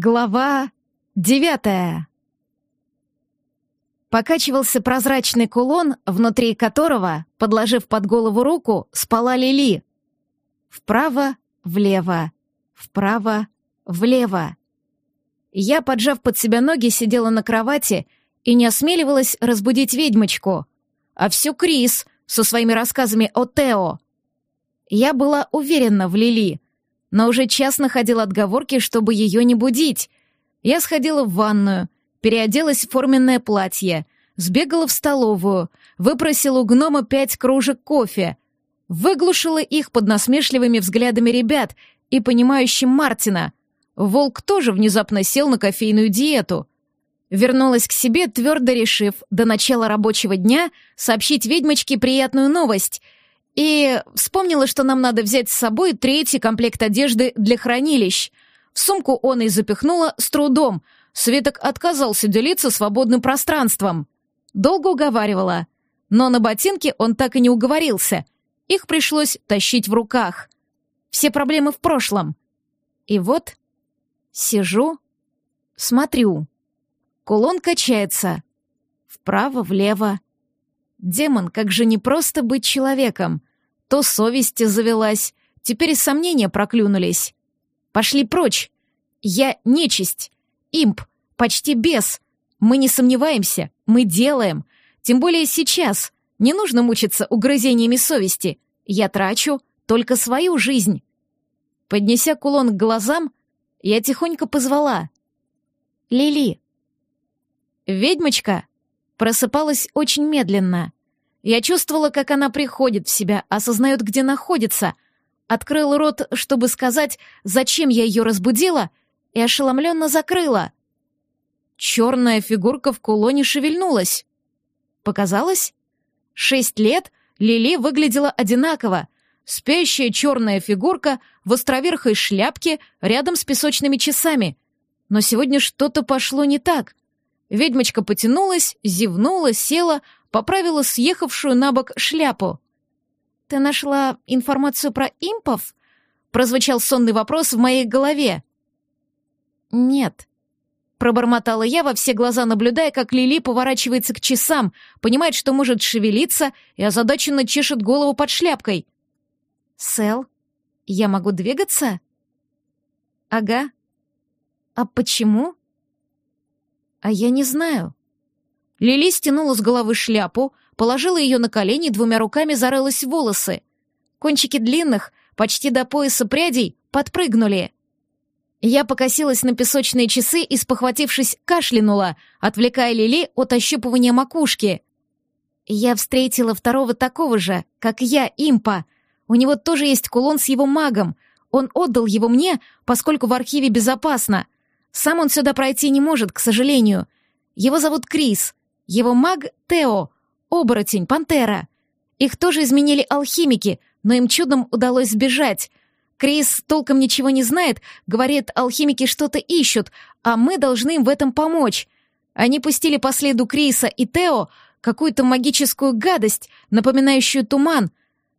Глава девятая. Покачивался прозрачный кулон, внутри которого, подложив под голову руку, спала Лили. Вправо, влево, вправо, влево. Я, поджав под себя ноги, сидела на кровати и не осмеливалась разбудить ведьмочку, а всю Крис со своими рассказами о Тео. Я была уверена в Лили — но уже час находил отговорки, чтобы ее не будить. Я сходила в ванную, переоделась в форменное платье, сбегала в столовую, выпросила у гнома пять кружек кофе, выглушила их под насмешливыми взглядами ребят и понимающим Мартина. Волк тоже внезапно сел на кофейную диету. Вернулась к себе, твердо решив до начала рабочего дня сообщить ведьмочке приятную новость — и вспомнила, что нам надо взять с собой третий комплект одежды для хранилищ. В сумку он и запихнула с трудом. Светок отказался делиться свободным пространством. Долго уговаривала. Но на ботинки он так и не уговорился. Их пришлось тащить в руках. Все проблемы в прошлом. И вот сижу, смотрю. Кулон качается. Вправо-влево. Демон, как же не просто быть человеком то совесть завелась, теперь и сомнения проклюнулись. Пошли прочь. Я нечисть, имп, почти бес. Мы не сомневаемся, мы делаем. Тем более сейчас. Не нужно мучиться угрызениями совести. Я трачу только свою жизнь. Поднеся кулон к глазам, я тихонько позвала. «Лили». Ведьмочка просыпалась очень медленно — я чувствовала, как она приходит в себя, осознает, где находится. Открыла рот, чтобы сказать, зачем я ее разбудила, и ошеломленно закрыла. Черная фигурка в кулоне шевельнулась. Показалось? Шесть лет Лили выглядела одинаково. Спящая черная фигурка в островерхой шляпке рядом с песочными часами. Но сегодня что-то пошло не так. Ведьмочка потянулась, зевнула, села, поправила съехавшую на бок шляпу. «Ты нашла информацию про импов?» — прозвучал сонный вопрос в моей голове. «Нет», — пробормотала я во все глаза, наблюдая, как Лили поворачивается к часам, понимает, что может шевелиться, и озадаченно чешет голову под шляпкой. «Сэл, я могу двигаться?» «Ага». «А почему?» «А я не знаю». Лили стянула с головы шляпу, положила ее на колени, двумя руками зарылась в волосы. Кончики длинных, почти до пояса прядей, подпрыгнули. Я покосилась на песочные часы и, спохватившись, кашлянула, отвлекая Лили от ощупывания макушки. Я встретила второго такого же, как я, импа. У него тоже есть кулон с его магом. Он отдал его мне, поскольку в архиве безопасно. Сам он сюда пройти не может, к сожалению. Его зовут Крис. Его маг Тео, оборотень, пантера. Их тоже изменили алхимики, но им чудом удалось сбежать. Крис толком ничего не знает, говорит, алхимики что-то ищут, а мы должны им в этом помочь. Они пустили по следу Криса и Тео какую-то магическую гадость, напоминающую туман.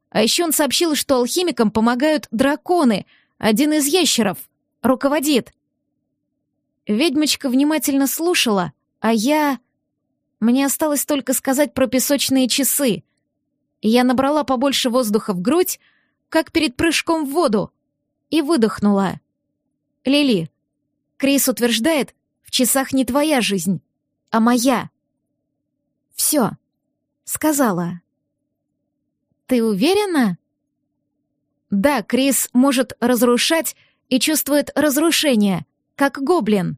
А еще он сообщил, что алхимикам помогают драконы, один из ящеров, руководит. Ведьмочка внимательно слушала, а я... Мне осталось только сказать про песочные часы. Я набрала побольше воздуха в грудь, как перед прыжком в воду, и выдохнула. «Лили, Крис утверждает, в часах не твоя жизнь, а моя». «Все», — сказала. «Ты уверена?» «Да, Крис может разрушать и чувствует разрушение, как гоблин».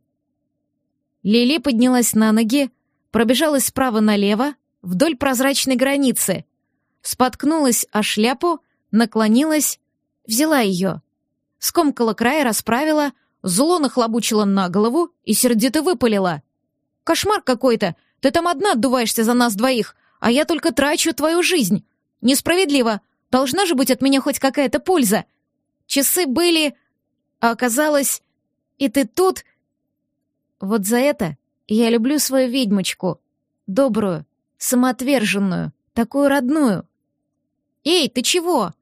Лили поднялась на ноги, пробежалась справа налево, вдоль прозрачной границы, споткнулась о шляпу, наклонилась, взяла ее, скомкала край, расправила, зло нахлобучила на голову и сердито выпалила. «Кошмар какой-то! Ты там одна отдуваешься за нас двоих, а я только трачу твою жизнь! Несправедливо! Должна же быть от меня хоть какая-то польза! Часы были, а оказалось... И ты тут... Вот за это я люблю свою ведьмочку. Добрую, самоотверженную, такую родную. «Эй, ты чего?»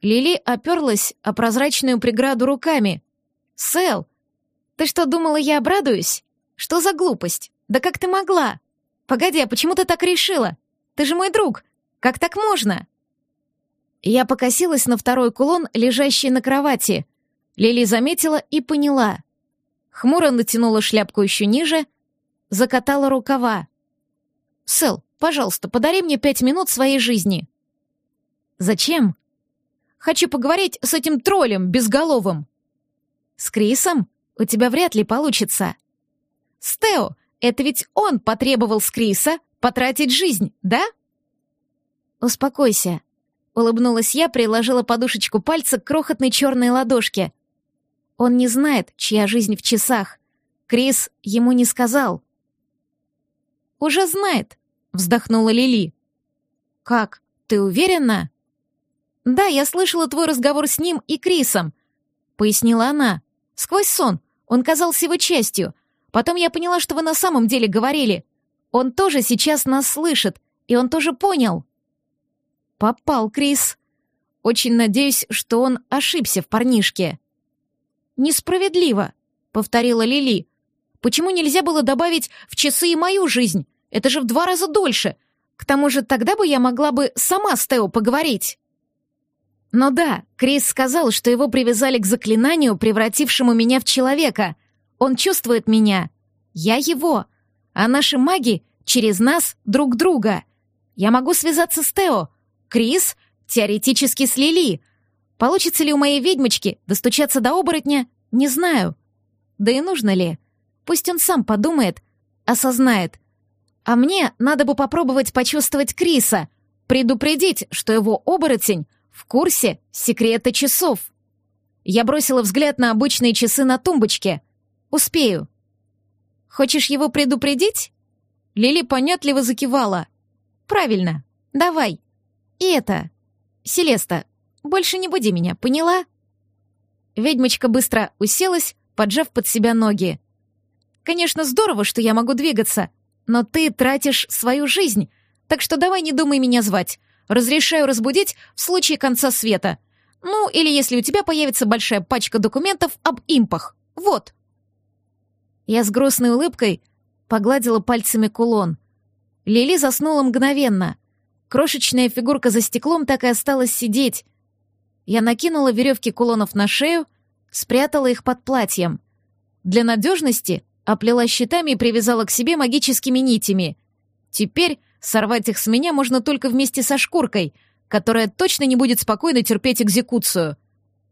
Лили оперлась о прозрачную преграду руками. «Сэл, Ты что, думала, я обрадуюсь? Что за глупость? Да как ты могла? Погоди, а почему ты так решила? Ты же мой друг. Как так можно?» Я покосилась на второй кулон, лежащий на кровати. Лили заметила и поняла. Хмуро натянула шляпку еще ниже, закатала рукава. «Сэл, пожалуйста, подари мне пять минут своей жизни». «Зачем?» «Хочу поговорить с этим троллем безголовым». «С Крисом? У тебя вряд ли получится». «С Тео, это ведь он потребовал с Криса потратить жизнь, да?» «Успокойся», — улыбнулась я, приложила подушечку пальца к крохотной черной ладошке. «Он не знает, чья жизнь в часах. Крис ему не сказал». «Уже знает», — вздохнула Лили. «Как? Ты уверена?» «Да, я слышала твой разговор с ним и Крисом», — пояснила она. «Сквозь сон. Он казался его частью. Потом я поняла, что вы на самом деле говорили. Он тоже сейчас нас слышит, и он тоже понял». Попал Крис. Очень надеюсь, что он ошибся в парнишке. Несправедливо, повторила Лили. Почему нельзя было добавить в часы и мою жизнь? Это же в два раза дольше. К тому же тогда бы я могла бы сама с Тео поговорить. Но да, Крис сказал, что его привязали к заклинанию, превратившему меня в человека. Он чувствует меня. Я его. А наши маги через нас друг друга. Я могу связаться с Тео, Крис теоретически с Лили. Получится ли у моей ведьмочки достучаться до оборотня, не знаю. Да и нужно ли? Пусть он сам подумает, осознает. А мне надо бы попробовать почувствовать Криса, предупредить, что его оборотень в курсе секрета часов. Я бросила взгляд на обычные часы на тумбочке. Успею. Хочешь его предупредить? Лили понятливо закивала. Правильно. Давай. И это... Селеста, больше не буди меня, поняла?» Ведьмочка быстро уселась, поджав под себя ноги. «Конечно, здорово, что я могу двигаться, но ты тратишь свою жизнь, так что давай не думай меня звать. Разрешаю разбудить в случае конца света. Ну, или если у тебя появится большая пачка документов об импах. Вот». Я с грустной улыбкой погладила пальцами кулон. Лили заснула мгновенно. Крошечная фигурка за стеклом так и осталась сидеть. Я накинула веревки кулонов на шею, спрятала их под платьем. Для надежности оплела щитами и привязала к себе магическими нитями. Теперь сорвать их с меня можно только вместе со шкуркой, которая точно не будет спокойно терпеть экзекуцию,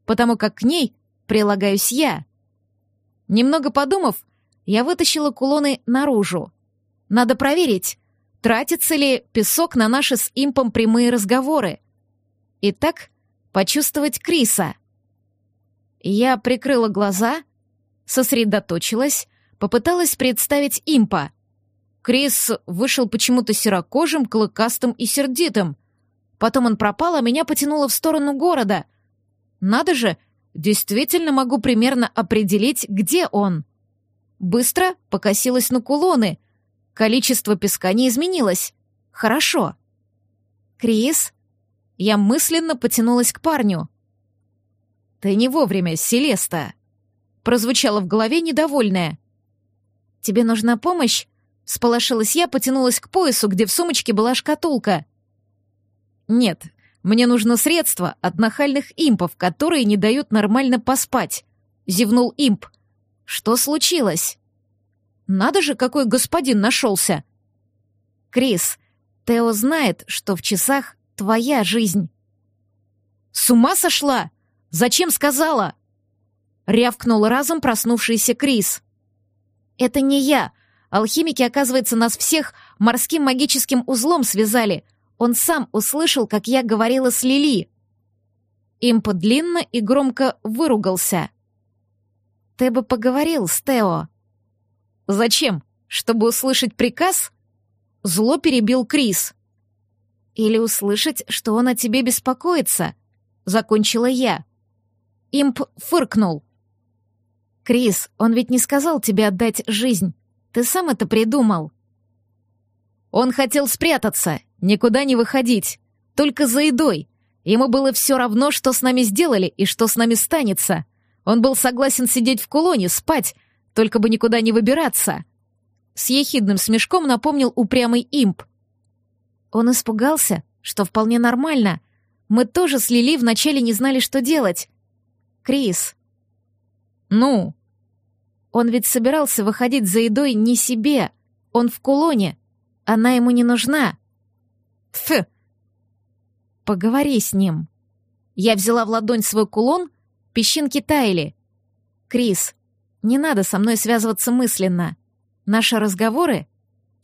потому как к ней прилагаюсь я. Немного подумав, я вытащила кулоны наружу. Надо проверить, Тратится ли песок на наши с импом прямые разговоры? Итак, почувствовать Криса. Я прикрыла глаза, сосредоточилась, попыталась представить импа. Крис вышел почему-то серокожим, клыкастым и сердитым. Потом он пропал, а меня потянуло в сторону города. Надо же, действительно могу примерно определить, где он. Быстро покосилась на кулоны — Количество песка не изменилось. Хорошо. Крис? Я мысленно потянулась к парню. Ты не вовремя, Селеста. Прозвучало в голове недовольное. Тебе нужна помощь? Сполошилась я, потянулась к поясу, где в сумочке была шкатулка. Нет, мне нужно средство от нахальных импов, которые не дают нормально поспать. Зевнул имп. Что случилось? Надо же, какой господин нашелся. Крис, Тео знает, что в часах твоя жизнь. С ума сошла? Зачем сказала? Рявкнул разом проснувшийся Крис. Это не я. Алхимики, оказывается, нас всех морским магическим узлом связали. Он сам услышал, как я говорила с Лили. Им подлинно и громко выругался. «Ты бы поговорил с Тео», «Зачем? Чтобы услышать приказ?» Зло перебил Крис. «Или услышать, что он о тебе беспокоится?» Закончила я. Имп фыркнул. «Крис, он ведь не сказал тебе отдать жизнь. Ты сам это придумал». Он хотел спрятаться, никуда не выходить, только за едой. Ему было все равно, что с нами сделали и что с нами станется. Он был согласен сидеть в кулоне, спать, только бы никуда не выбираться. С ехидным смешком напомнил упрямый имп. Он испугался, что вполне нормально. Мы тоже с Лили вначале не знали, что делать. Крис. Ну? Он ведь собирался выходить за едой не себе. Он в кулоне. Она ему не нужна. Фу. Поговори с ним. Я взяла в ладонь свой кулон, песчинки таяли. Крис, не надо со мной связываться мысленно. Наши разговоры...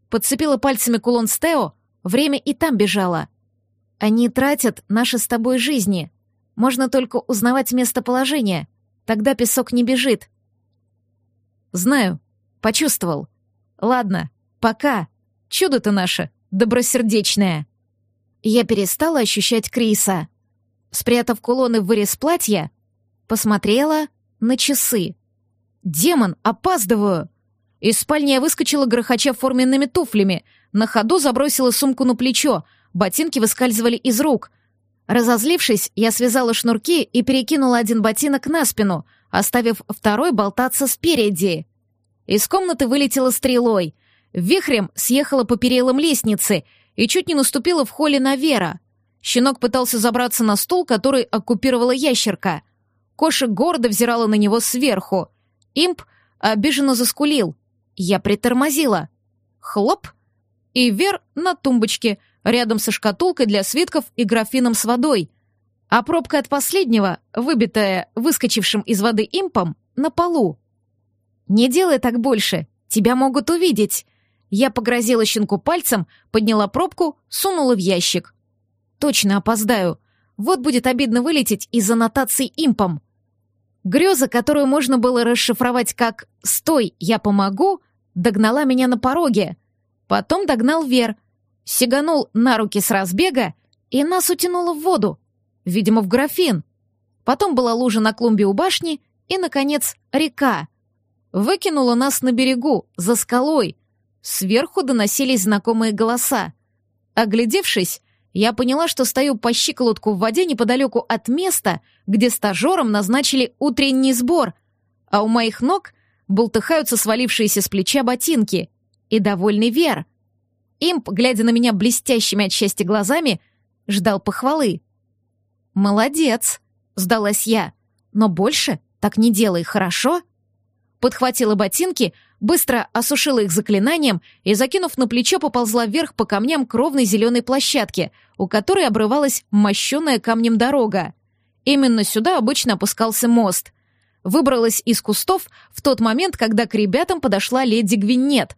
Подцепила пальцами кулон с Тео, время и там бежало. Они тратят наши с тобой жизни. Можно только узнавать местоположение. Тогда песок не бежит. Знаю. Почувствовал. Ладно, пока. Чудо ты наше, добросердечное. Я перестала ощущать Криса. Спрятав кулоны в вырез платья, посмотрела на часы. «Демон, опаздываю!» Из спальни я выскочила, грохоча форменными туфлями. На ходу забросила сумку на плечо, ботинки выскальзывали из рук. Разозлившись, я связала шнурки и перекинула один ботинок на спину, оставив второй болтаться спереди. Из комнаты вылетела стрелой. Вихрем съехала по перилам лестницы и чуть не наступила в холле на Вера. Щенок пытался забраться на стул, который оккупировала ящерка. Коша гордо взирала на него сверху. Имп обиженно заскулил. Я притормозила. Хлоп! И Вер на тумбочке, рядом со шкатулкой для свитков и графином с водой. А пробка от последнего, выбитая выскочившим из воды импом, на полу. «Не делай так больше, тебя могут увидеть!» Я погрозила щенку пальцем, подняла пробку, сунула в ящик. «Точно опоздаю. Вот будет обидно вылететь из аннотаций импом». Греза, которую можно было расшифровать как «Стой, я помогу», догнала меня на пороге. Потом догнал Вер, сиганул на руки с разбега и нас утянуло в воду, видимо, в графин. Потом была лужа на клумбе у башни и, наконец, река. Выкинула нас на берегу, за скалой. Сверху доносились знакомые голоса. Оглядевшись, я поняла, что стою по щиколотку в воде неподалеку от места, где стажерам назначили утренний сбор, а у моих ног бултыхаются свалившиеся с плеча ботинки и довольный Вер. Имп, глядя на меня блестящими от счастья глазами, ждал похвалы. «Молодец», — сдалась я, — «но больше так не делай, хорошо?» Подхватила ботинки, быстро осушила их заклинанием и, закинув на плечо, поползла вверх по камням к ровной зеленой площадке, у которой обрывалась мощеная камнем дорога. Именно сюда обычно опускался мост. Выбралась из кустов в тот момент, когда к ребятам подошла леди Гвинет.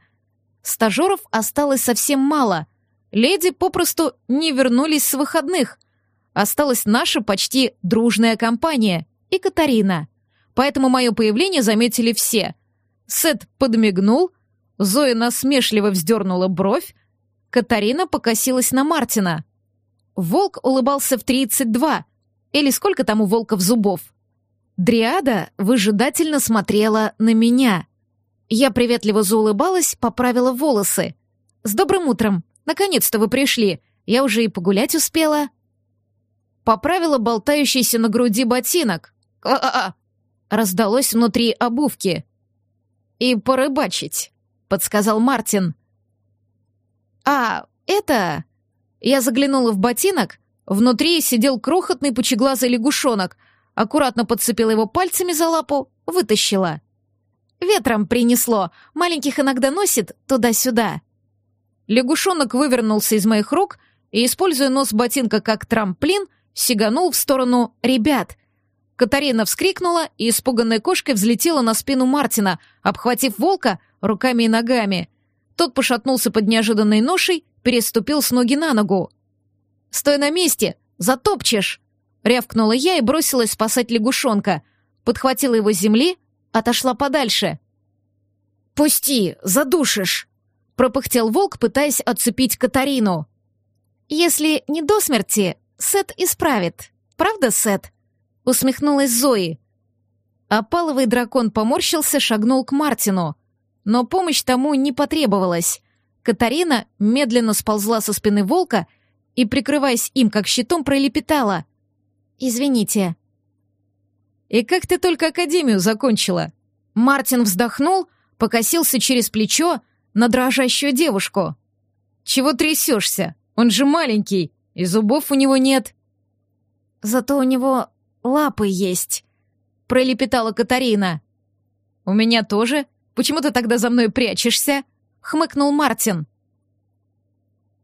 Стажеров осталось совсем мало. Леди попросту не вернулись с выходных. Осталась наша почти дружная компания и Катарина. Поэтому мое появление заметили все. Сет подмигнул, Зоя насмешливо вздернула бровь, Катарина покосилась на Мартина. Волк улыбался в 32, или сколько там у волков зубов. Дриада выжидательно смотрела на меня. Я приветливо заулыбалась, поправила волосы. «С добрым утром! Наконец-то вы пришли! Я уже и погулять успела!» Поправила болтающийся на груди ботинок. «А-а-а!» Раздалось внутри обувки. «И порыбачить», — подсказал Мартин. «А, это...» Я заглянула в ботинок, внутри сидел крохотный пучеглазый лягушонок, аккуратно подцепила его пальцами за лапу, вытащила. Ветром принесло, маленьких иногда носит туда-сюда. Лягушонок вывернулся из моих рук и, используя нос ботинка как трамплин, сиганул в сторону ребят. Катарина вскрикнула и испуганной кошкой взлетела на спину Мартина, обхватив волка руками и ногами. Тот пошатнулся под неожиданной ношей, переступил с ноги на ногу. «Стой на месте! Затопчешь!» — рявкнула я и бросилась спасать лягушонка. Подхватила его с земли, отошла подальше. «Пусти, задушишь!» — пропыхтел волк, пытаясь отцепить Катарину. «Если не до смерти, Сет исправит. Правда, Сет?» — усмехнулась Зои. Опаловый дракон поморщился, шагнул к Мартину. Но помощь тому не потребовалась. Катарина медленно сползла со спины волка и, прикрываясь им как щитом, пролепетала. «Извините». «И как ты только академию закончила?» Мартин вздохнул, покосился через плечо на дрожащую девушку. «Чего трясешься? Он же маленький, и зубов у него нет». «Зато у него лапы есть», — пролепетала Катарина. «У меня тоже. Почему ты тогда за мной прячешься?» — хмыкнул Мартин.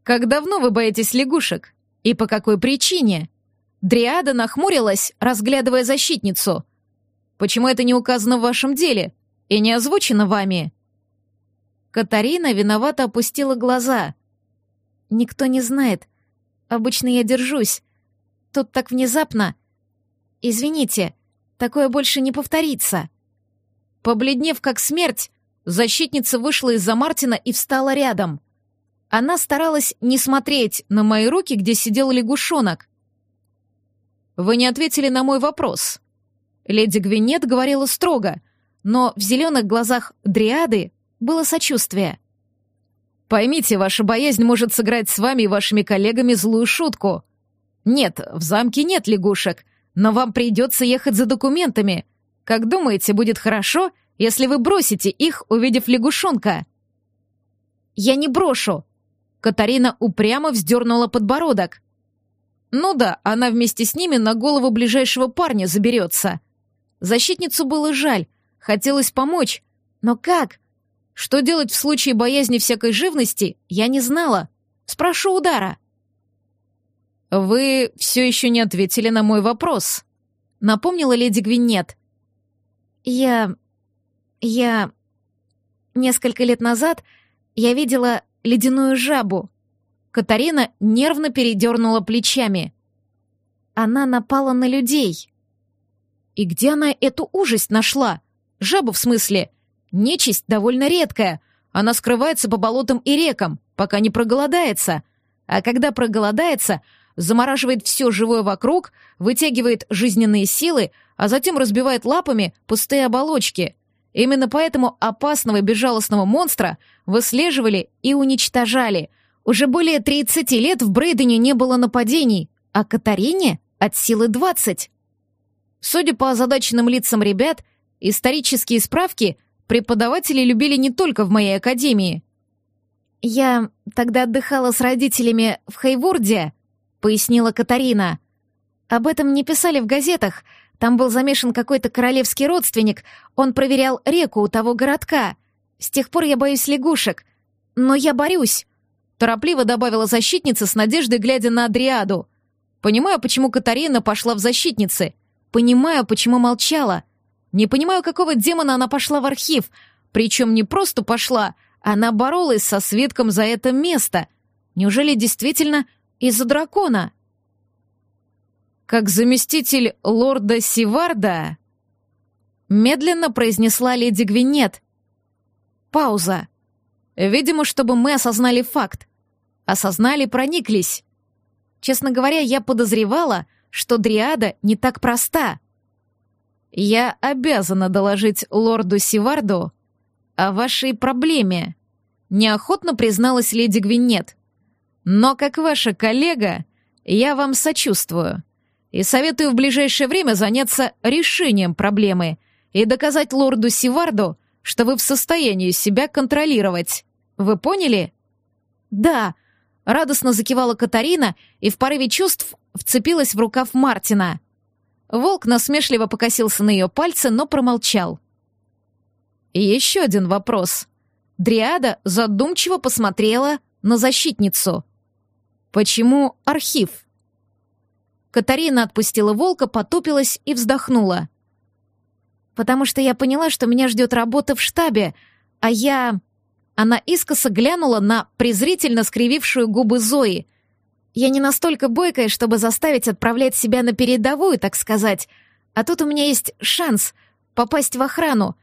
«Как давно вы боитесь лягушек? И по какой причине?» Дриада нахмурилась, разглядывая защитницу. «Почему это не указано в вашем деле и не озвучено вами?» Катарина виновато опустила глаза. «Никто не знает. Обычно я держусь. Тут так внезапно. Извините, такое больше не повторится». Побледнев как смерть, защитница вышла из-за Мартина и встала рядом. Она старалась не смотреть на мои руки, где сидел лягушонок, «Вы не ответили на мой вопрос». Леди Гвинет говорила строго, но в зеленых глазах Дриады было сочувствие. «Поймите, ваша боязнь может сыграть с вами и вашими коллегами злую шутку. Нет, в замке нет лягушек, но вам придется ехать за документами. Как думаете, будет хорошо, если вы бросите их, увидев лягушонка?» «Я не брошу!» Катарина упрямо вздернула подбородок. Ну да, она вместе с ними на голову ближайшего парня заберется. Защитницу было жаль, хотелось помочь. Но как? Что делать в случае боязни всякой живности, я не знала. Спрошу удара. «Вы все еще не ответили на мой вопрос», — напомнила леди Гвинет. «Я... я... Несколько лет назад я видела ледяную жабу. Катарина нервно передернула плечами. Она напала на людей. И где она эту ужасть нашла? Жабу в смысле? Нечисть довольно редкая. Она скрывается по болотам и рекам, пока не проголодается. А когда проголодается, замораживает все живое вокруг, вытягивает жизненные силы, а затем разбивает лапами пустые оболочки. Именно поэтому опасного безжалостного монстра выслеживали и уничтожали — уже более 30 лет в Брейдене не было нападений, а Катарине от силы 20. Судя по озадаченным лицам ребят, исторические справки преподаватели любили не только в моей академии. «Я тогда отдыхала с родителями в Хейворде», — пояснила Катарина. «Об этом не писали в газетах. Там был замешан какой-то королевский родственник. Он проверял реку у того городка. С тех пор я боюсь лягушек. Но я борюсь. Торопливо добавила защитница с надеждой, глядя на Адриаду. Понимаю, почему Катарина пошла в защитницы. Понимаю, почему молчала. Не понимаю, какого демона она пошла в архив. Причем не просто пошла, она боролась со Светком за это место. Неужели действительно из-за дракона? Как заместитель лорда Сиварда, медленно произнесла леди Гвинет. Пауза. Видимо, чтобы мы осознали факт. Осознали, прониклись. Честно говоря, я подозревала, что Дриада не так проста. Я обязана доложить лорду Сиварду о вашей проблеме, неохотно призналась леди Гвинет. Но как ваша коллега, я вам сочувствую и советую в ближайшее время заняться решением проблемы и доказать лорду Сиварду, что вы в состоянии себя контролировать. Вы поняли? Да, радостно закивала Катарина и в порыве чувств вцепилась в рукав Мартина. Волк насмешливо покосился на ее пальцы, но промолчал. И еще один вопрос. Дриада задумчиво посмотрела на защитницу. Почему архив? Катарина отпустила волка, потупилась и вздохнула потому что я поняла, что меня ждет работа в штабе, а я...» Она искоса глянула на презрительно скривившую губы Зои. «Я не настолько бойкая, чтобы заставить отправлять себя на передовую, так сказать. А тут у меня есть шанс попасть в охрану.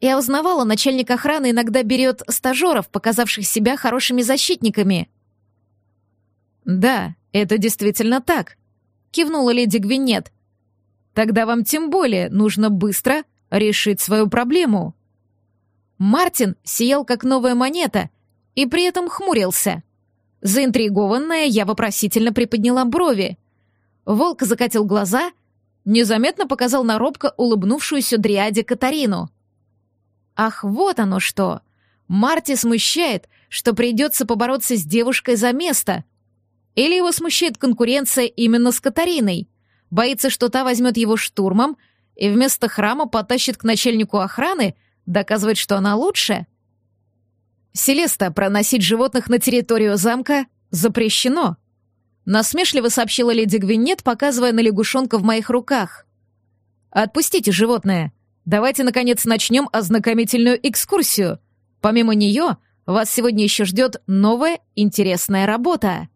Я узнавала, начальник охраны иногда берет стажеров, показавших себя хорошими защитниками». «Да, это действительно так», — кивнула леди Гвинет. «Тогда вам тем более нужно быстро решить свою проблему. Мартин сиял как новая монета и при этом хмурился. Заинтригованная, я вопросительно приподняла брови. Волк закатил глаза, незаметно показал на робко улыбнувшуюся дриаде Катарину. Ах, вот оно что! Марти смущает, что придется побороться с девушкой за место. Или его смущает конкуренция именно с Катариной. Боится, что та возьмет его штурмом и вместо храма потащит к начальнику охраны, доказывать, что она лучше. Селеста, проносить животных на территорию замка запрещено. Насмешливо сообщила леди Гвинет, показывая на лягушонка в моих руках. «Отпустите животное. Давайте, наконец, начнем ознакомительную экскурсию. Помимо нее, вас сегодня еще ждет новая интересная работа».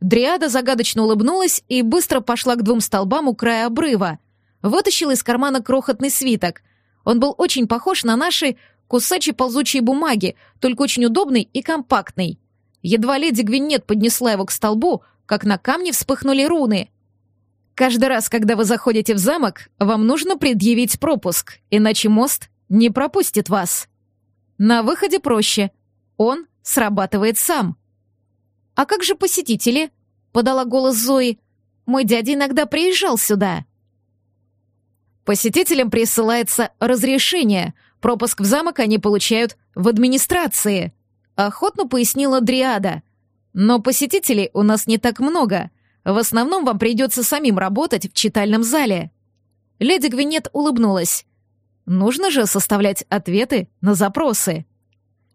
Дриада загадочно улыбнулась и быстро пошла к двум столбам у края обрыва. Вытащила из кармана крохотный свиток. Он был очень похож на наши кусачие ползучие бумаги, только очень удобный и компактный. Едва леди Гвинет поднесла его к столбу, как на камне вспыхнули руны. Каждый раз, когда вы заходите в замок, вам нужно предъявить пропуск, иначе мост не пропустит вас. На выходе проще. Он срабатывает сам. «А как же посетители?» — подала голос Зои. «Мой дядя иногда приезжал сюда». Посетителям присылается разрешение. Пропуск в замок они получают в администрации. Охотно пояснила Дриада. Но посетителей у нас не так много. В основном вам придется самим работать в читальном зале». Леди Гвинет улыбнулась. «Нужно же составлять ответы на запросы».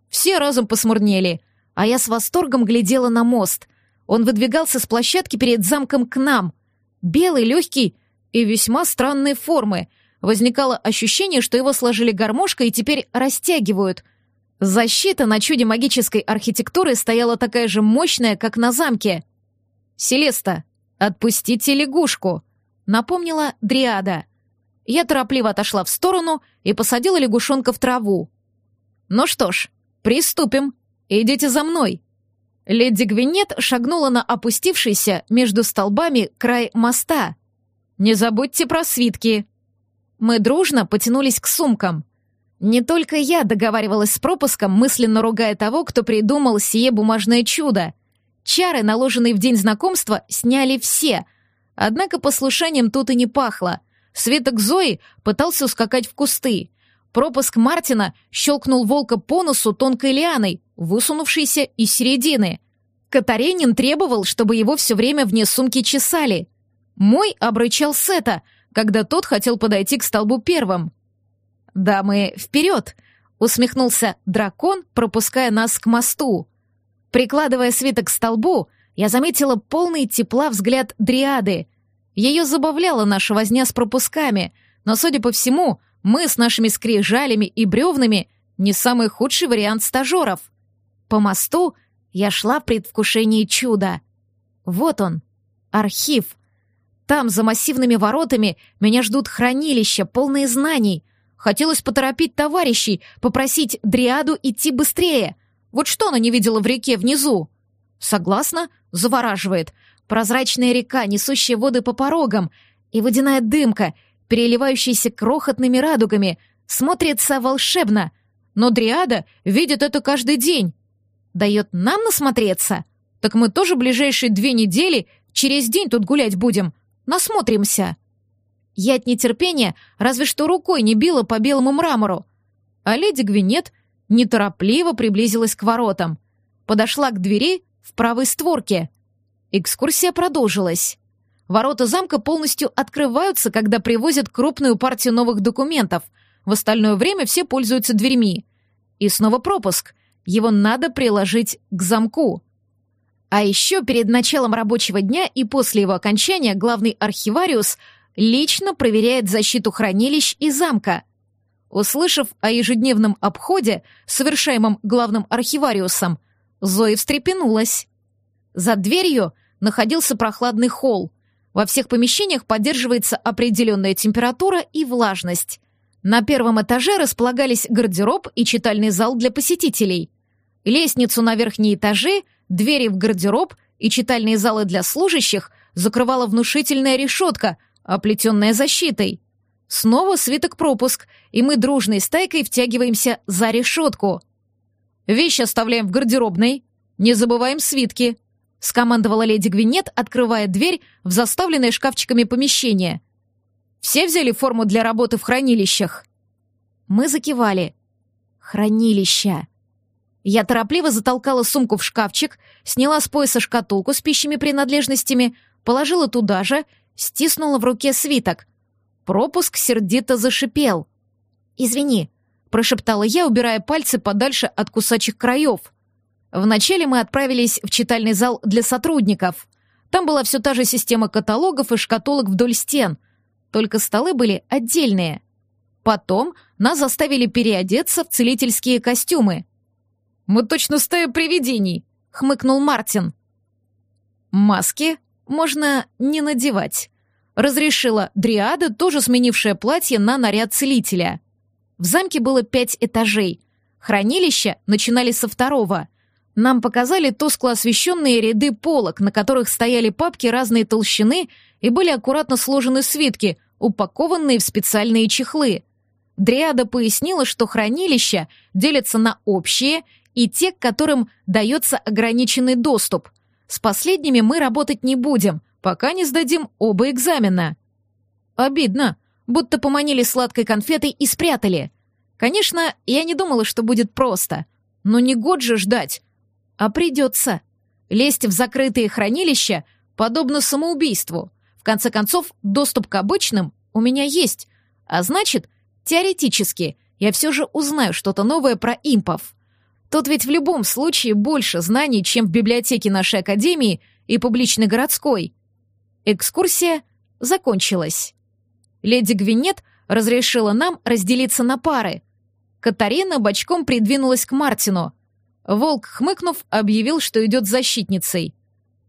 Все разом посмурнели, а я с восторгом глядела на мост. Он выдвигался с площадки перед замком к нам. Белый, легкий и весьма странной формы. Возникало ощущение, что его сложили гармошкой и теперь растягивают. Защита на чуде магической архитектуры стояла такая же мощная, как на замке. «Селеста, отпустите лягушку», — напомнила Дриада. Я торопливо отошла в сторону и посадила лягушонка в траву. «Ну что ж, приступим. Идите за мной». Леди Гвинет шагнула на опустившийся между столбами край моста. «Не забудьте про свитки». Мы дружно потянулись к сумкам. Не только я договаривалась с пропуском, мысленно ругая того, кто придумал сие бумажное чудо. Чары, наложенные в день знакомства, сняли все. Однако послушанием тут и не пахло. Светок Зои пытался ускакать в кусты. Пропуск Мартина щелкнул волка по носу тонкой лианой, высунувшейся из середины. Катаренин требовал, чтобы его все время вне сумки чесали. Мой обрычал Сета, когда тот хотел подойти к столбу первым. «Дамы, вперед!» — усмехнулся дракон, пропуская нас к мосту. Прикладывая свиток к столбу, я заметила полный тепла взгляд Дриады. Ее забавляла наша возня с пропусками, но, судя по всему, мы с нашими скрижалями и бревнами не самый худший вариант стажеров. По мосту я шла в предвкушении чуда. Вот он, архив. Там, за массивными воротами, меня ждут хранилища, полные знаний. Хотелось поторопить товарищей, попросить Дриаду идти быстрее. Вот что она не видела в реке внизу? Согласна, завораживает. Прозрачная река, несущая воды по порогам, и водяная дымка, переливающаяся крохотными радугами, смотрится волшебно. Но Дриада видит это каждый день. Дает нам насмотреться. Так мы тоже ближайшие две недели через день тут гулять будем. Насмотримся. Я от нетерпения разве что рукой не била по белому мрамору. А леди Гвинет неторопливо приблизилась к воротам. Подошла к двери в правой створке. Экскурсия продолжилась. Ворота замка полностью открываются, когда привозят крупную партию новых документов. В остальное время все пользуются дверьми. И снова пропуск. Его надо приложить к замку. А еще перед началом рабочего дня и после его окончания главный архивариус лично проверяет защиту хранилищ и замка — Услышав о ежедневном обходе, совершаемом главным архивариусом, Зои встрепенулась. За дверью находился прохладный холл. Во всех помещениях поддерживается определенная температура и влажность. На первом этаже располагались гардероб и читальный зал для посетителей. Лестницу на верхние этажи, двери в гардероб и читальные залы для служащих закрывала внушительная решетка, оплетенная защитой. Снова свиток-пропуск, и мы дружной стайкой втягиваемся за решетку. «Вещи оставляем в гардеробной. Не забываем свитки», — скомандовала леди Гвинет, открывая дверь в заставленное шкафчиками помещение. «Все взяли форму для работы в хранилищах?» Мы закивали. хранилища. Я торопливо затолкала сумку в шкафчик, сняла с пояса шкатулку с пищими принадлежностями, положила туда же, стиснула в руке свиток. Пропуск сердито зашипел. «Извини», — прошептала я, убирая пальцы подальше от кусачих краев. Вначале мы отправились в читальный зал для сотрудников. Там была все та же система каталогов и шкатулок вдоль стен, только столы были отдельные. Потом нас заставили переодеться в целительские костюмы. «Мы точно стая привидений», — хмыкнул Мартин. «Маски можно не надевать», — разрешила Дриада, тоже сменившая платье на наряд целителя. В замке было пять этажей. Хранилища начинали со второго. Нам показали тускло освещенные ряды полок, на которых стояли папки разной толщины и были аккуратно сложены свитки, упакованные в специальные чехлы. Дриада пояснила, что хранилища делятся на общие и те, к которым дается ограниченный доступ. С последними мы работать не будем, пока не сдадим оба экзамена. Обидно, будто поманили сладкой конфетой и спрятали. Конечно, я не думала, что будет просто, но не год же ждать. А придется. Лезть в закрытые хранилища подобно самоубийству. В конце концов, доступ к обычным у меня есть, а значит, теоретически, я все же узнаю что-то новое про импов. Тут ведь в любом случае больше знаний, чем в библиотеке нашей академии и публичной городской. Экскурсия закончилась. Леди Гвинет разрешила нам разделиться на пары. Катарина бочком придвинулась к Мартину. Волк, хмыкнув, объявил, что идет защитницей.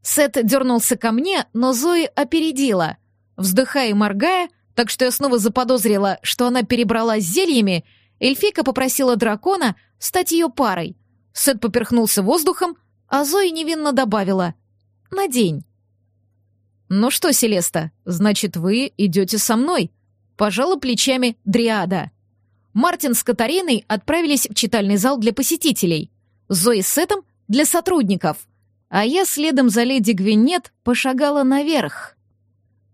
Сет дернулся ко мне, но Зои опередила. Вздыхая и моргая, так что я снова заподозрила, что она перебралась зельями, эльфийка попросила дракона стать ее парой. Сет поперхнулся воздухом, а Зои невинно добавила «Надень». «Ну что, Селеста, значит, вы идете со мной?» Пожала плечами Дриада. Мартин с Катариной отправились в читальный зал для посетителей. Зои с Сетом — для сотрудников. А я следом за леди Гвинет пошагала наверх.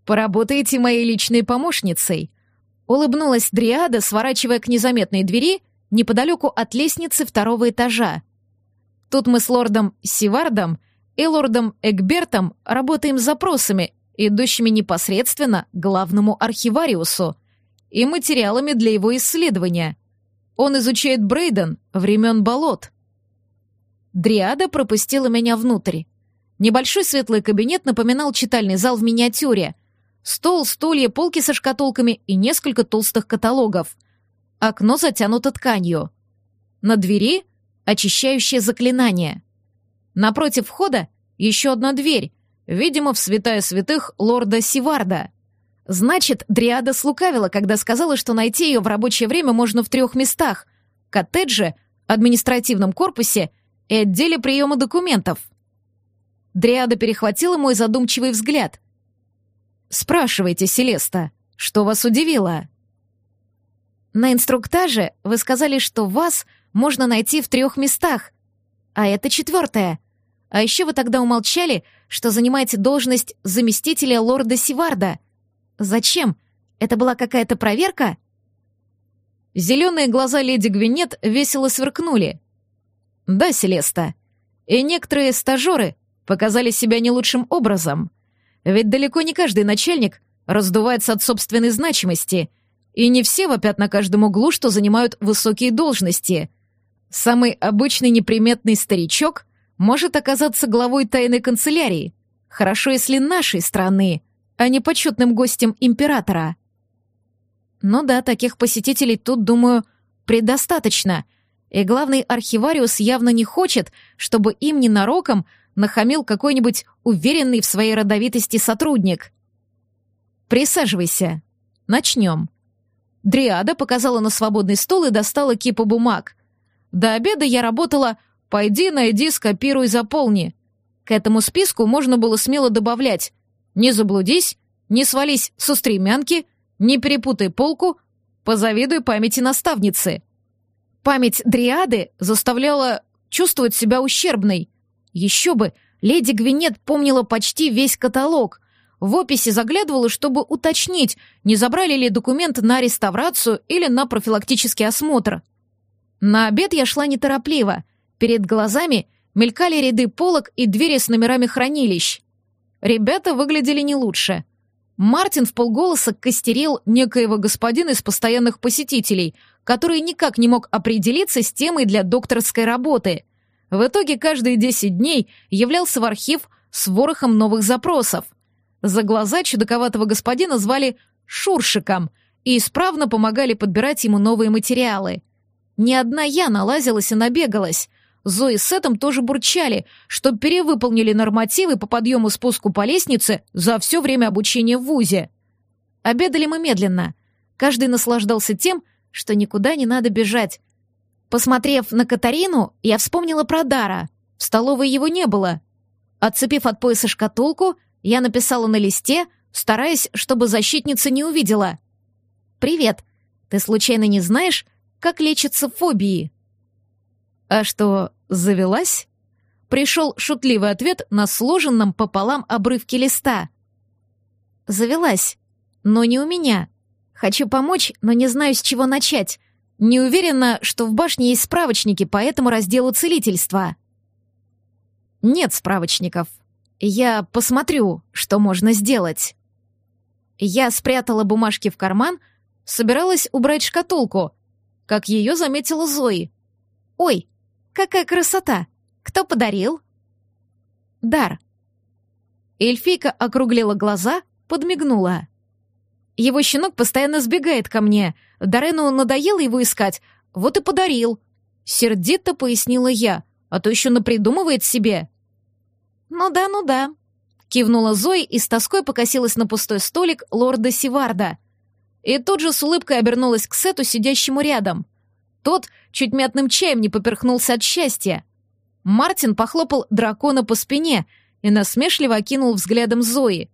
«Поработаете моей личной помощницей», — улыбнулась Дриада, сворачивая к незаметной двери неподалеку от лестницы второго этажа. Тут мы с лордом Сивардом и лордом Эгбертом работаем с запросами, идущими непосредственно главному архивариусу, и материалами для его исследования. Он изучает Брейден времен болот. Дриада пропустила меня внутрь. Небольшой светлый кабинет напоминал читальный зал в миниатюре. Стол, стулья, полки со шкатулками и несколько толстых каталогов — Окно затянуто тканью. На двери — очищающее заклинание. Напротив входа еще одна дверь, видимо, в святая святых лорда Сиварда. Значит, Дриада слукавила, когда сказала, что найти ее в рабочее время можно в трех местах — коттедже, административном корпусе и отделе приема документов. Дриада перехватила мой задумчивый взгляд. «Спрашивайте, Селеста, что вас удивило?» На инструктаже вы сказали, что вас можно найти в трех местах, а это четвертое. А еще вы тогда умолчали, что занимаете должность заместителя лорда Сиварда. Зачем? Это была какая-то проверка? Зеленые глаза леди Гвинет весело сверкнули. Да, Селеста. И некоторые стажеры показали себя не лучшим образом. Ведь далеко не каждый начальник раздувается от собственной значимости — и не все вопят на каждом углу, что занимают высокие должности. Самый обычный неприметный старичок может оказаться главой тайной канцелярии. Хорошо, если нашей страны, а не почетным гостем императора. Ну да, таких посетителей тут, думаю, предостаточно. И главный архивариус явно не хочет, чтобы им ненароком нахамил какой-нибудь уверенный в своей родовитости сотрудник. Присаживайся. Начнем. Дриада показала на свободный стол и достала кипу бумаг. До обеда я работала «пойди, найди, скопируй, заполни». К этому списку можно было смело добавлять «не заблудись», «не свались со стремянки», «не перепутай полку», «позавидуй памяти наставницы». Память Дриады заставляла чувствовать себя ущербной. Еще бы, леди Гвинет помнила почти весь каталог — в описи заглядывала, чтобы уточнить, не забрали ли документ на реставрацию или на профилактический осмотр. На обед я шла неторопливо. Перед глазами мелькали ряды полок и двери с номерами хранилищ. Ребята выглядели не лучше. Мартин в полголоса костерил некоего господина из постоянных посетителей, который никак не мог определиться с темой для докторской работы. В итоге каждые 10 дней являлся в архив с ворохом новых запросов. За глаза чудаковатого господина звали Шуршиком и исправно помогали подбирать ему новые материалы. Не одна я налазилась и набегалась. Зои с Сетом тоже бурчали, что перевыполнили нормативы по подъему-спуску по лестнице за все время обучения в ВУЗе. Обедали мы медленно. Каждый наслаждался тем, что никуда не надо бежать. Посмотрев на Катарину, я вспомнила про Дара. В столовой его не было. Отцепив от пояса шкатулку, я написала на листе, стараясь, чтобы защитница не увидела. «Привет. Ты случайно не знаешь, как лечатся фобии?» «А что, завелась?» Пришел шутливый ответ на сложенном пополам обрывке листа. «Завелась, но не у меня. Хочу помочь, но не знаю, с чего начать. Не уверена, что в башне есть справочники по этому разделу целительства». «Нет справочников. Я посмотрю, что можно сделать». Я спрятала бумажки в карман, собиралась убрать шкатулку, как ее заметила Зои. «Ой, какая красота! Кто подарил?» «Дар». Эльфийка округлила глаза, подмигнула. «Его щенок постоянно сбегает ко мне. Дарену надоело его искать, вот и подарил». Сердито пояснила я, а то еще напридумывает себе. «Ну да, ну да», — кивнула Зои и с тоской покосилась на пустой столик лорда Сиварда. И тут же с улыбкой обернулась к Сету, сидящему рядом. Тот чуть мятным чаем не поперхнулся от счастья. Мартин похлопал дракона по спине и насмешливо окинул взглядом Зои.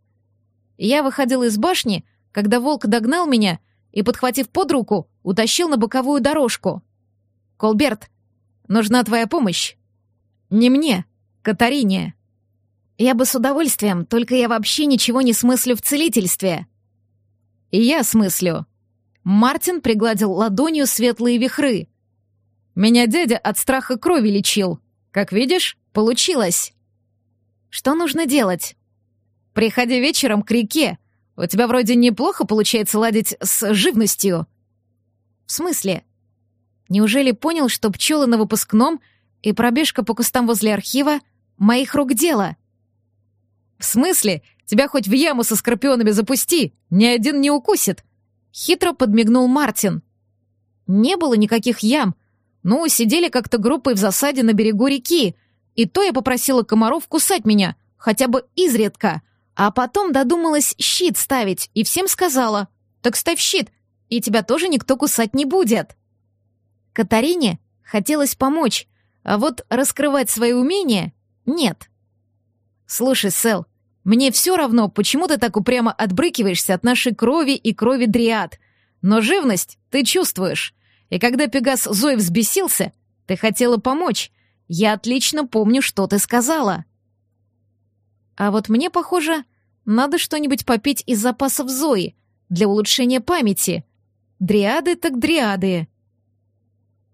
Я выходила из башни, когда волк догнал меня и, подхватив под руку, утащил на боковую дорожку. «Колберт, нужна твоя помощь». «Не мне, Катарине». Я бы с удовольствием, только я вообще ничего не смыслю в целительстве. И я смыслю. Мартин пригладил ладонью светлые вихры. Меня дядя от страха крови лечил. Как видишь, получилось. Что нужно делать? Приходи вечером к реке. У тебя вроде неплохо получается ладить с живностью. В смысле? Неужели понял, что пчелы на выпускном и пробежка по кустам возле архива — моих рук дело? «В смысле? Тебя хоть в яму со скорпионами запусти, ни один не укусит!» Хитро подмигнул Мартин. «Не было никаких ям. Ну, сидели как-то группой в засаде на берегу реки, и то я попросила комаров кусать меня, хотя бы изредка, а потом додумалась щит ставить и всем сказала, так ставь щит, и тебя тоже никто кусать не будет». Катарине хотелось помочь, а вот раскрывать свои умения — нет. «Слушай, Сэл, мне все равно, почему ты так упрямо отбрыкиваешься от нашей крови и крови дриад. Но живность ты чувствуешь. И когда Пегас Зои взбесился, ты хотела помочь. Я отлично помню, что ты сказала. А вот мне, похоже, надо что-нибудь попить из запасов Зои для улучшения памяти. Дриады так дриады.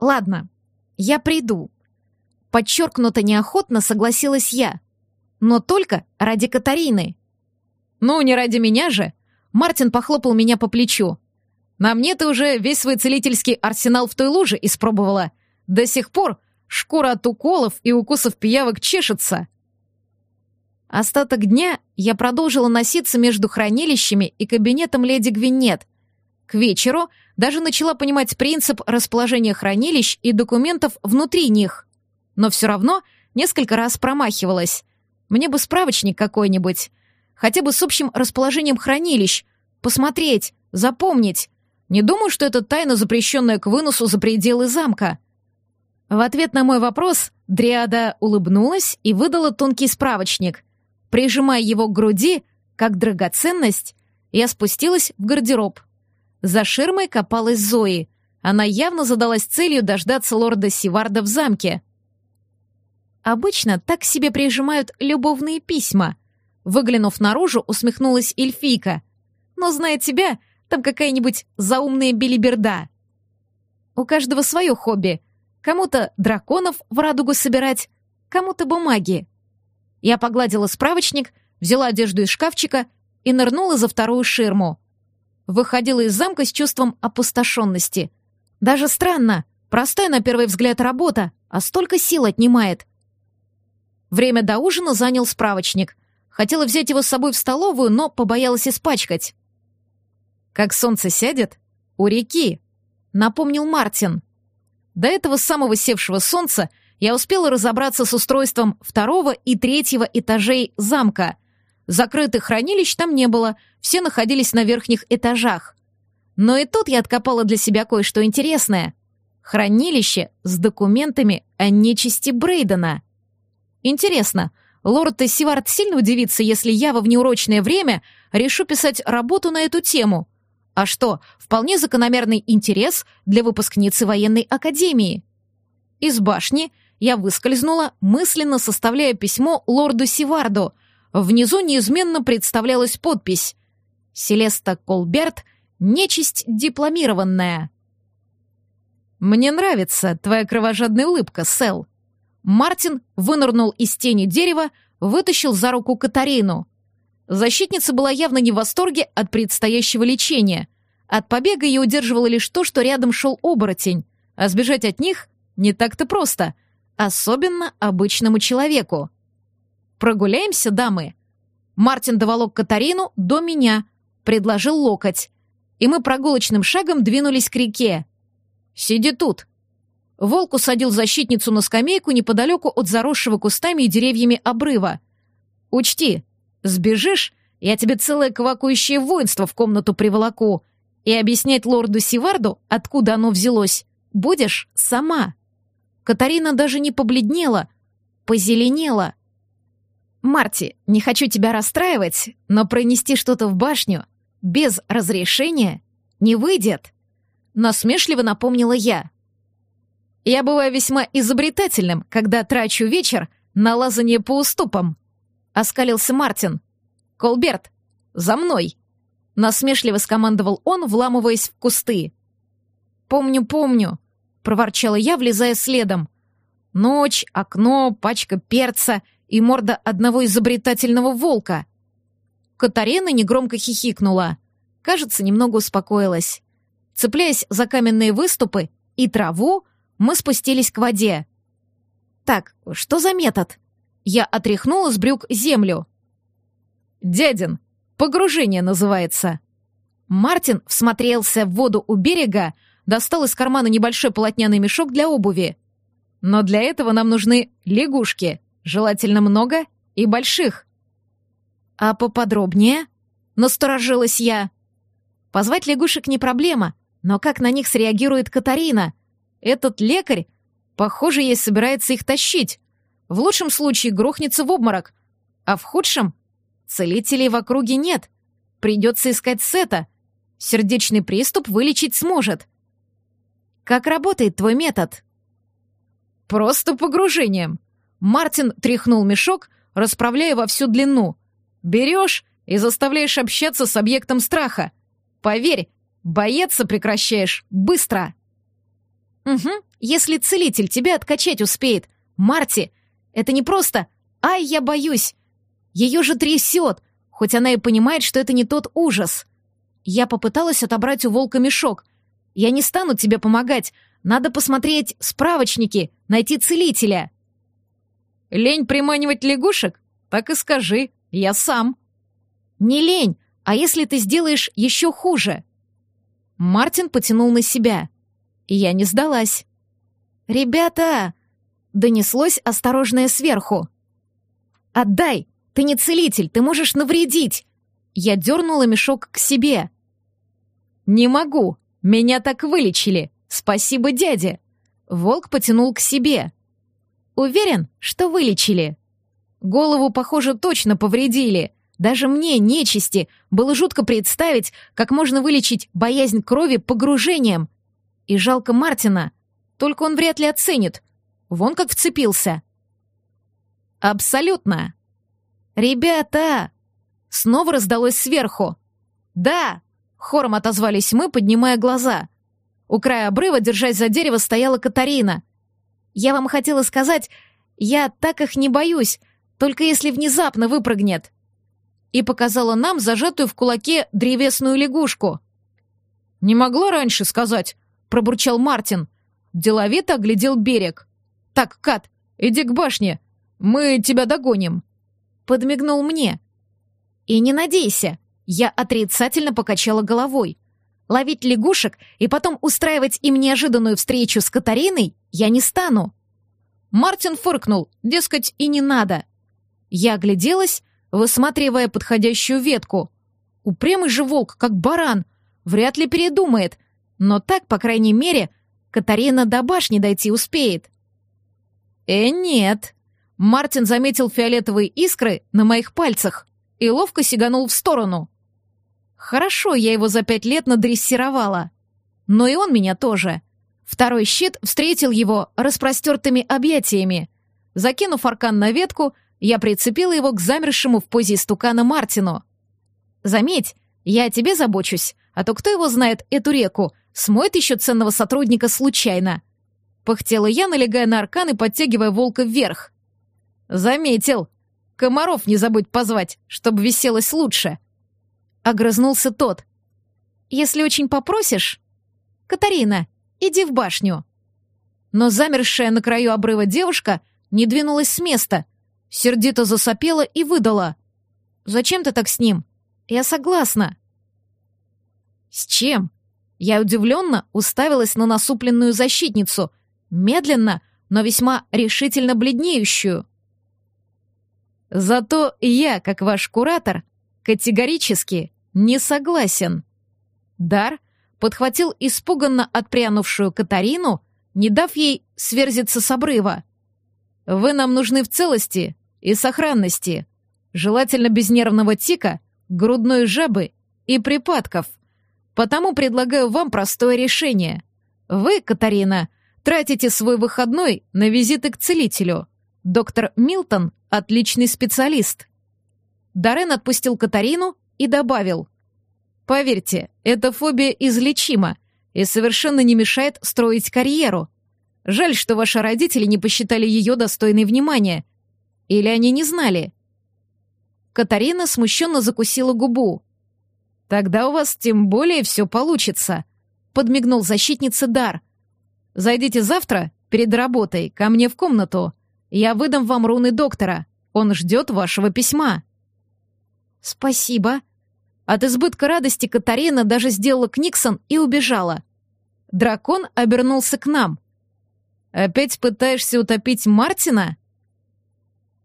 Ладно, я приду. Подчеркнуто неохотно согласилась я но только ради Катарины. Ну, не ради меня же. Мартин похлопал меня по плечу. На мне ты уже весь свой целительский арсенал в той луже испробовала. До сих пор шкура от уколов и укусов пиявок чешется. Остаток дня я продолжила носиться между хранилищами и кабинетом леди Гвинет. К вечеру даже начала понимать принцип расположения хранилищ и документов внутри них. Но все равно несколько раз промахивалась. Мне бы справочник какой-нибудь. Хотя бы с общим расположением хранилищ. Посмотреть, запомнить. Не думаю, что это тайна, запрещенная к выносу за пределы замка. В ответ на мой вопрос Дриада улыбнулась и выдала тонкий справочник. Прижимая его к груди, как драгоценность, я спустилась в гардероб. За ширмой копалась Зои. Она явно задалась целью дождаться лорда Сиварда в замке. Обычно так себе прижимают любовные письма. Выглянув наружу, усмехнулась эльфийка. Но, зная тебя, там какая-нибудь заумная билиберда. У каждого свое хобби. Кому-то драконов в радугу собирать, кому-то бумаги. Я погладила справочник, взяла одежду из шкафчика и нырнула за вторую ширму. Выходила из замка с чувством опустошенности. Даже странно, простая на первый взгляд работа, а столько сил отнимает. Время до ужина занял справочник. Хотела взять его с собой в столовую, но побоялась испачкать. «Как солнце сядет? У реки», — напомнил Мартин. До этого самого севшего солнца я успела разобраться с устройством второго и третьего этажей замка. Закрытых хранилищ там не было, все находились на верхних этажах. Но и тут я откопала для себя кое-что интересное. Хранилище с документами о нечисти Брейдена. Интересно, лорд Тессивард сильно удивится, если я во внеурочное время решу писать работу на эту тему. А что, вполне закономерный интерес для выпускницы военной академии. Из башни я выскользнула, мысленно составляя письмо лорду Сиварду. Внизу неизменно представлялась подпись «Селеста Колберт, нечисть дипломированная». «Мне нравится твоя кровожадная улыбка, Сэл». Мартин вынырнул из тени дерева, вытащил за руку Катарину. Защитница была явно не в восторге от предстоящего лечения. От побега ее удерживало лишь то, что рядом шел оборотень, а сбежать от них не так-то просто — особенно обычному человеку. «Прогуляемся, дамы?» Мартин доволок Катарину до меня, предложил локоть, и мы прогулочным шагом двинулись к реке. «Сиди тут». Волк усадил защитницу на скамейку неподалеку от заросшего кустами и деревьями обрыва. «Учти, сбежишь, я тебе целое квакающее воинство в комнату приволоку, и объяснять лорду Сиварду, откуда оно взялось, будешь сама». Катарина даже не побледнела, позеленела. «Марти, не хочу тебя расстраивать, но пронести что-то в башню без разрешения не выйдет», — насмешливо напомнила я. «Я бываю весьма изобретательным, когда трачу вечер на лазание по уступам», — оскалился Мартин. «Колберт, за мной!» — насмешливо скомандовал он, вламываясь в кусты. «Помню, помню», — проворчала я, влезая следом. «Ночь, окно, пачка перца и морда одного изобретательного волка». Катарина негромко хихикнула. Кажется, немного успокоилась. Цепляясь за каменные выступы и траву, мы спустились к воде. «Так, что за метод?» Я отряхнула с брюк землю. «Дядин, погружение называется». Мартин всмотрелся в воду у берега, достал из кармана небольшой полотняный мешок для обуви. Но для этого нам нужны лягушки, желательно много и больших. А поподробнее? Насторожилась я. Позвать лягушек не проблема, но как на них среагирует Катарина? Этот лекарь, похоже, ей собирается их тащить. В лучшем случае грохнется в обморок, а в худшем целителей в округе нет. Придется искать Сета. Сердечный приступ вылечить сможет. Как работает твой метод?» «Просто погружением». Мартин тряхнул мешок, расправляя во всю длину. «Берешь и заставляешь общаться с объектом страха. Поверь, бояться прекращаешь быстро». «Угу, если целитель тебя откачать успеет. Марти, это не просто «Ай, я боюсь». Ее же трясет, хоть она и понимает, что это не тот ужас. Я попыталась отобрать у волка мешок, я не стану тебе помогать. Надо посмотреть справочники, найти целителя». «Лень приманивать лягушек? Так и скажи, я сам». «Не лень, а если ты сделаешь еще хуже?» Мартин потянул на себя, и я не сдалась. «Ребята!» — донеслось осторожное сверху. «Отдай! Ты не целитель, ты можешь навредить!» Я дернула мешок к себе. «Не могу!» Меня так вылечили. Спасибо, дяде. Волк потянул к себе. Уверен, что вылечили. Голову, похоже, точно повредили. Даже мне, нечисти, было жутко представить, как можно вылечить боязнь крови погружением. И жалко Мартина. Только он вряд ли оценит. Вон как вцепился. Абсолютно. Ребята! Снова раздалось сверху. Да! Хором отозвались мы, поднимая глаза. У края обрыва, держась за дерево, стояла Катарина. Я вам хотела сказать, я так их не боюсь, только если внезапно выпрыгнет. И показала нам зажатую в кулаке древесную лягушку. «Не могла раньше сказать», — пробурчал Мартин. Деловито оглядел берег. «Так, Кат, иди к башне, мы тебя догоним». Подмигнул мне. «И не надейся», — я отрицательно покачала головой. Ловить лягушек и потом устраивать им неожиданную встречу с Катариной я не стану. Мартин фыркнул, дескать, и не надо. Я огляделась, высматривая подходящую ветку. Упрямый же волк, как баран, вряд ли передумает, но так, по крайней мере, Катарина до башни дойти успеет. Э, нет. Мартин заметил фиолетовые искры на моих пальцах и ловко сиганул в сторону. Хорошо, я его за пять лет надрессировала. Но и он меня тоже. Второй щит встретил его распростертыми объятиями. Закинув аркан на ветку, я прицепила его к замершему в позе стукана Мартину. «Заметь, я о тебе забочусь, а то кто его знает эту реку, смоет еще ценного сотрудника случайно». Пыхтела я, налегая на аркан и подтягивая волка вверх. «Заметил. Комаров не забудь позвать, чтобы виселось лучше», Огрызнулся тот. «Если очень попросишь...» «Катарина, иди в башню». Но замершая на краю обрыва девушка не двинулась с места, сердито засопела и выдала. «Зачем ты так с ним? Я согласна». «С чем?» Я удивленно уставилась на насупленную защитницу, медленно, но весьма решительно бледнеющую. «Зато я, как ваш куратор, Категорически не согласен. Дар подхватил испуганно отпрянувшую Катарину, не дав ей сверзиться с обрыва. «Вы нам нужны в целости и сохранности, желательно без нервного тика, грудной жабы и припадков. Потому предлагаю вам простое решение. Вы, Катарина, тратите свой выходной на визиты к целителю. Доктор Милтон — отличный специалист. Дарен отпустил Катарину и добавил. «Поверьте, эта фобия излечима и совершенно не мешает строить карьеру. Жаль, что ваши родители не посчитали ее достойной внимания. Или они не знали?» Катарина смущенно закусила губу. «Тогда у вас тем более все получится», — подмигнул защитница Дар. «Зайдите завтра, перед работой, ко мне в комнату. Я выдам вам руны доктора. Он ждет вашего письма». «Спасибо». От избытка радости Катарина даже сделала книксон и убежала. Дракон обернулся к нам. «Опять пытаешься утопить Мартина?»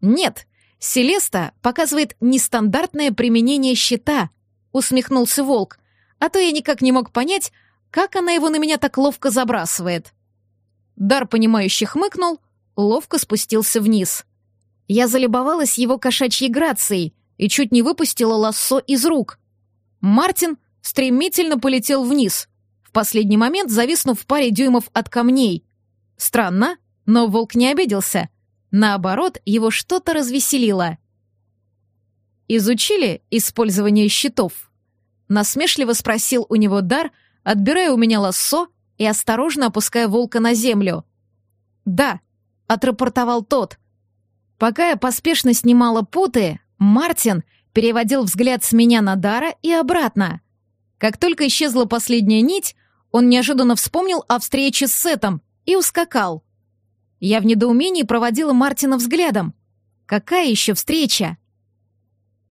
«Нет, Селеста показывает нестандартное применение щита», — усмехнулся волк. «А то я никак не мог понять, как она его на меня так ловко забрасывает». Дар, понимающе хмыкнул, ловко спустился вниз. Я залюбовалась его кошачьей грацией — и чуть не выпустила лассо из рук. Мартин стремительно полетел вниз, в последний момент зависнув в паре дюймов от камней. Странно, но волк не обиделся. Наоборот, его что-то развеселило. «Изучили использование щитов?» Насмешливо спросил у него дар, отбирая у меня лассо и осторожно опуская волка на землю. «Да», — отрапортовал тот. Пока я поспешно снимала путы, Мартин переводил взгляд с меня на Дара и обратно. Как только исчезла последняя нить, он неожиданно вспомнил о встрече с Сетом и ускакал. Я в недоумении проводила Мартина взглядом. Какая еще встреча?